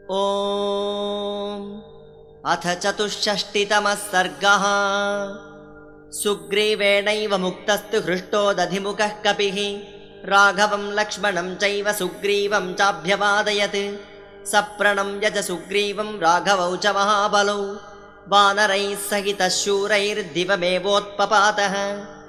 ॐ अथ चतुष्षष्टितमः सर्गः। सुग्रीवेणैव मुक्तस्तु हृष्टो दधिमुखः कपिः। राघवं लक्ष्मणं चैव सुग्रीवं चाभ्यवादयत्। सप्रणं यज सुग्रीवं राघवौ च महाबलौ। वानरैः सहितः शूरैर्दिवमेवोत्पपातः।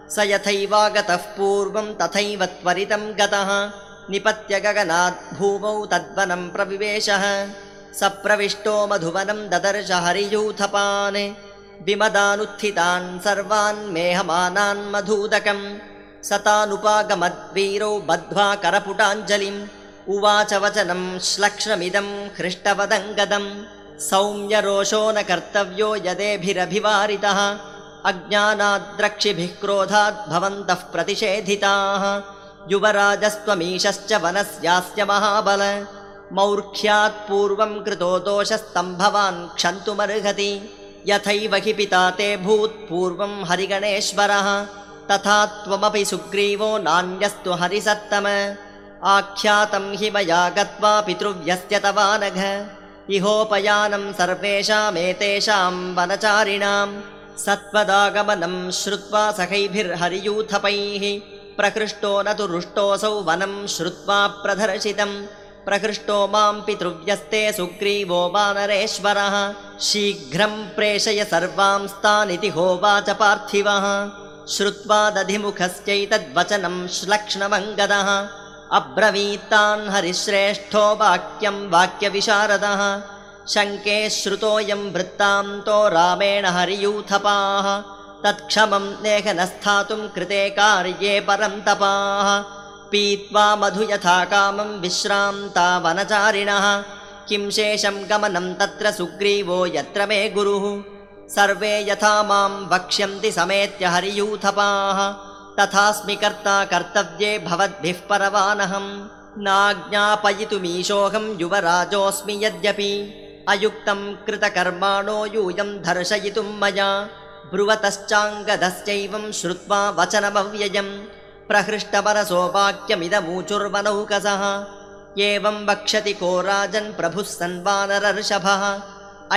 स यथैवागतः पूर्वं तथैव त्वरितं गतः निपत्य गगनात् भूमौ तद्वनं प्रविवेशः। सप्रविष्टो मधुवनं ददर्श हरियूथपान्। विमदानुत्थितान् सर्वान् मेहमानान् मधूदकम्। सतानुपागमद्वीरौ बद्ध्वा करपुटाञ्जलिम्। उवाच वचनं श्लक्ष्णमिदं हृष्टवदङ्गदम्। सौम्यरोषो न कर्तव्यो यदेभिरभिवारितः। अज्ञानाद्रक्षिभिः क्रोधात् भवन्तः प्रतिषेधिताः युवराजस्त्वमीशश्च वनस्यास्य महाबल। मौर्ख्यात् पूर्वं कृतो दोषस्तम्भवान् क्षन्तुमर्हति। यथैव हि पिता ते भूत्पूर्वं हरिगणेश्वरः। तथा त्वमपि सुग्रीवो नान्यस्तु हरिसत्तम। आख्यातं हि मया गत्वा पितृव्यस्य तवानघ इहोपयानं सर्वेषामेतेषां वनचारिणां सत्त्वदागमनं श्रुत्वा सखैभिर्हरियूथपैः प्रकृष्टो न तु रुष्टोऽसौ वनं श्रुत्वा प्रदर्शितम्। प्रकृष्टो मां पितृव्यस्ते सुग्रीवो वानरेश्वरः। शीघ्रं प्रेषय सर्वांस्तानिति होवाच पार्थिवः। श्रुत्वा दधिमुखश्चैतद्वचनं श्लक्ष्णमङ्गदः। अब्रवीत्तान् हरिश्रेष्ठो वाक्यं वाक्यविशारदः। शङ्के श्रुतोऽयं वृत्तान्तो रामेण हरियूथपाः तत्क्षमं नेह न स्थातुं कृते कार्ये परं तपाः। पीत्वा मधु यथा कामं विश्रान्ता वनचारिणः। किं शेषं गमनं तत्र सुग्रीवो यत्र मे गुरुः। सर्वे यथा मां वक्ष्यन्ति समेत्य हरियूथपाः। तथास्मि कर्ता कर्तव्ये भवद्भिः परवानहं नाज्ञापयितुमीशोऽहं युवराजोऽस्मि यद्यपि। अयुक्तं कृतकर्माणो यूयं दर्शयितुं मया ब्रुवतश्चाङ्गदश्चैवं श्रुत्वा वचनमव्ययम् प्रहृष्टपरसो वाक्यमिदमूचुर्वनौकसः एवं वक्षति को राजन् प्रभुः सन्वानरर्षभः।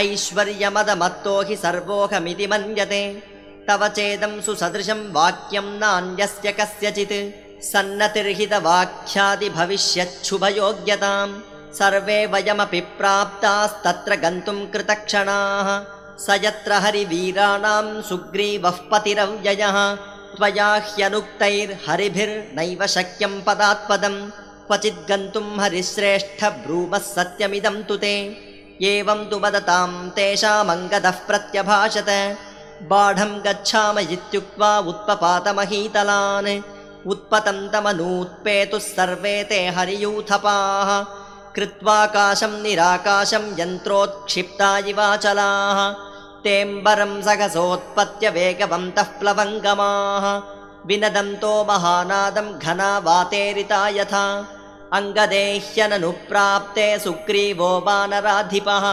ऐश्वर्यमदमत्तो हि सर्वोऽहमिति मन्यते। तव चेदं सुसदृशं वाक्यं नान्यस्य कस्यचित्। सन्नतिर्हितवाक्यादिभविष्यच्छुभयोग्यताम् सर्वे वयमपि प्राप्तास्तत्र गन्तुं कृतक्षणाः स यत्र हरिवीराणां सुग्रीवः पतिरव्ययः त्वया ह्यनुक्तैर्हरिभिर्नैव शक्यं पदात्पदं क्वचिद् गन्तुं हरिश्रेष्ठ ब्रूमः सत्यमिदं तु ते। एवं तु वदतां तेषामङ्गदः प्रत्यभाषत। बाढं गच्छाम इत्युक्त्वा उत्पपातमहीतलान्। उत्पतन्तमनूत्पेतुः सर्वे ते हरियूथपाः कृत्वाकाशं निराकाशं यन्त्रोत्क्षिप्ता इवाचलाः तेऽम्बरं सघसोत्पत्य वेगवन्तः प्लवङ्गमाः विनदन्तो महानादं घना वातेरिता यथा अङ्गदेह्यननुप्राप्ते सुग्रीवो वानराधिपः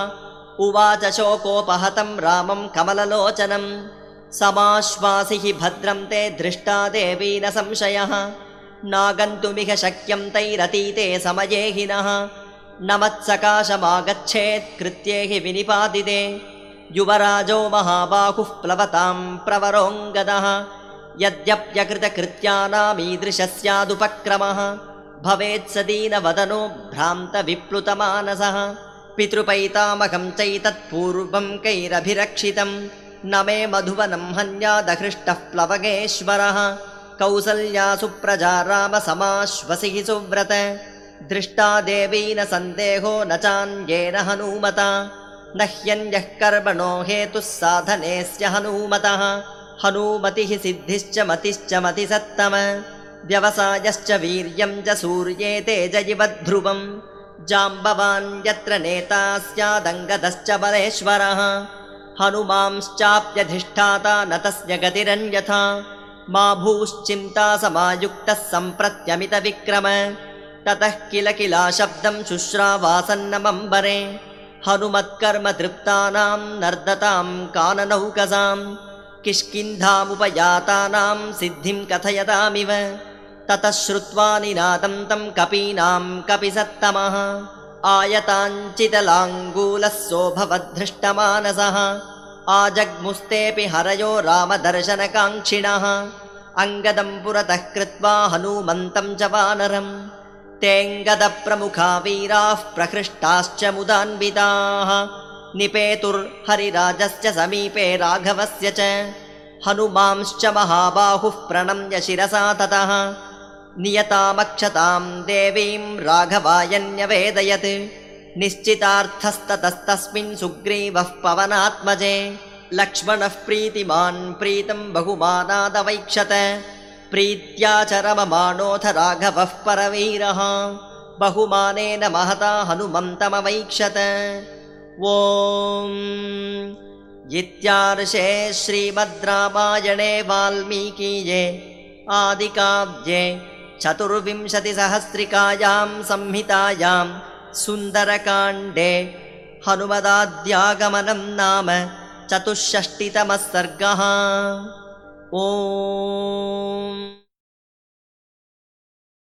उवाच शोकोपहतं रामं कमललोचनं हि भद्रं ते दृष्टा देवी न संशयः नागन्तुमिह शक्यं तैरतीते समये हि नः मत्सकाशमागच्छेत् कृत्ये हि विनिपादिते। युवराजो महाबाहुः प्लवतां प्रवरोऽङ्गदः यद्यप्यकृतकृत्यानामीदृशस्यादुपक्रमः भवेत् स दीनवदनो भ्रान्तविप्लुतमानसः। पितृपैतामहं चैतत्पूर्वं कैरभिरक्षितं। न मे मधुवनं हन्यादहृष्टः प्लवगेश्वरः। कौसल्या सुप्रजा रामसमाश्वसिः सुव्रत दृष्टा देवी न सन्देहो न चान्येन हनूमता। न ह्यन्यः कर्मणो हेतुः साधनेस्य हनूमतः। हनूमतिः सिद्धिश्च मतिश्च मतिसत्तम। व्यवसायश्च वीर्यं च सूर्ये ध्रुवं जाम्बवान् यत्र नेता स्यादङ्गदश्च बलेश्वरः। हनुमांश्चाप्यधिष्ठाता न तस्य गतिरन्यथा। मा भूश्चिन्ता समायुक्तः सम्प्रत्यमितविक्रम ततः किल किला शब्दं शुश्रावासन्नमम्बरे। हनुमत्कर्म तृप्तानां नर्दतां काननौकसां। किष्किन्धामुपयातानां सिद्धिं कथयतामिव। ततः श्रुत्वा निनादं तं कपीनां कपिसत्तमः। आयताञ्चितलाङ्गूलः सोऽभवद्धृष्टमानसः आजग्मुस्तेऽपि हरयो रामदर्शनकाङ्क्षिणः। अङ्गदम् पुरतः कृत्वा हनूमन्तं च वानरम् तेऽङ्गदप्रमुखा वीराः प्रहृष्टाश्च मुदान्विताः। निपेतुर्हरिराजस्य समीपे राघवस्य च। हनुमांश्च महाबाहुः प्रणम्य शिरसा ततः। नियतामक्षतां देवीं राघवायन्यवेदयत्। निश्चितार्थस्ततस्तस्मिन् सुग्रीवः पवनात्मजे। लक्ष्मणः प्रीतिमान् प्रीतं बहुमानादवैक्षत प्रीत्या च रममाणोऽथ राघवः परवीरः। बहुमानेन महता हनुमन्तमवैक्षत। ॐ इत्यार्षे श्रीमद् रामायणे वाल्मीकीये आदिकाव्ये चतुर्विंशतिसहस्रिकायां संहितायां सुन्दरकाण्डे हनुमदाद्यागमनं नाम चतुष्षष्टितमः सर्गः ॐ